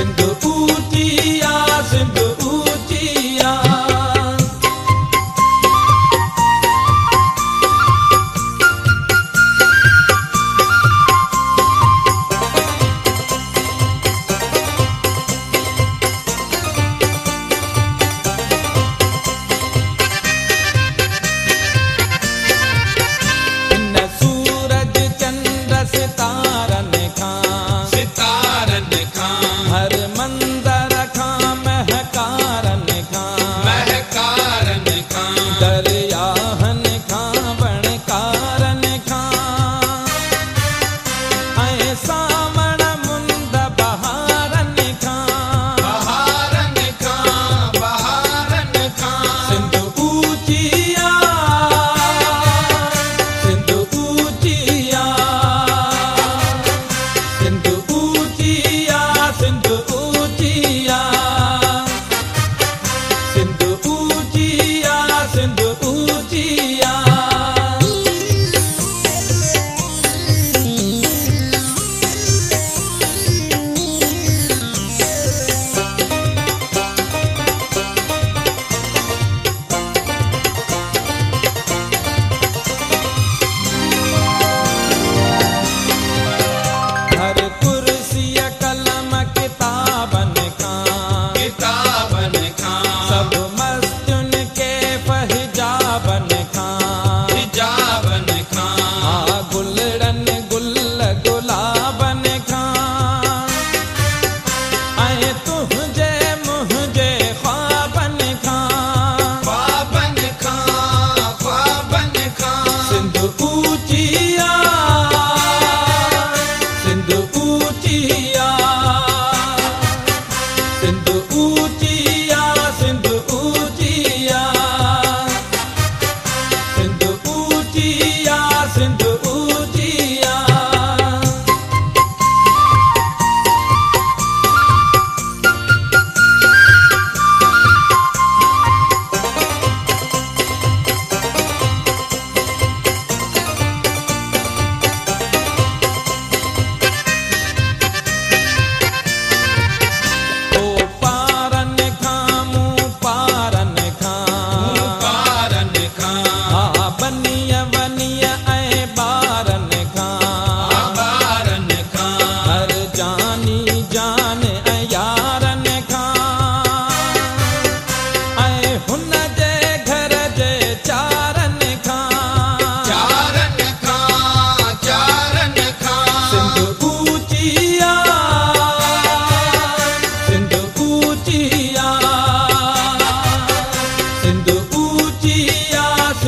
en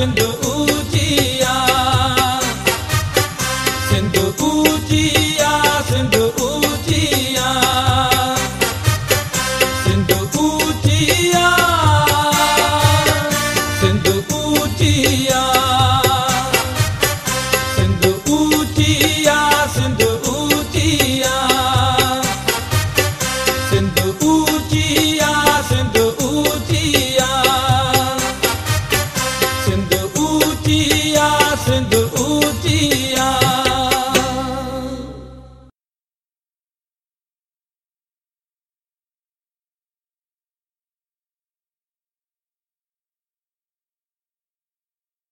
Senthu ஊஜியா Senthu ஊஜியா Senthu ஊஜியா Senthu ஊஜியா Senthu ஊஜியா Senthu who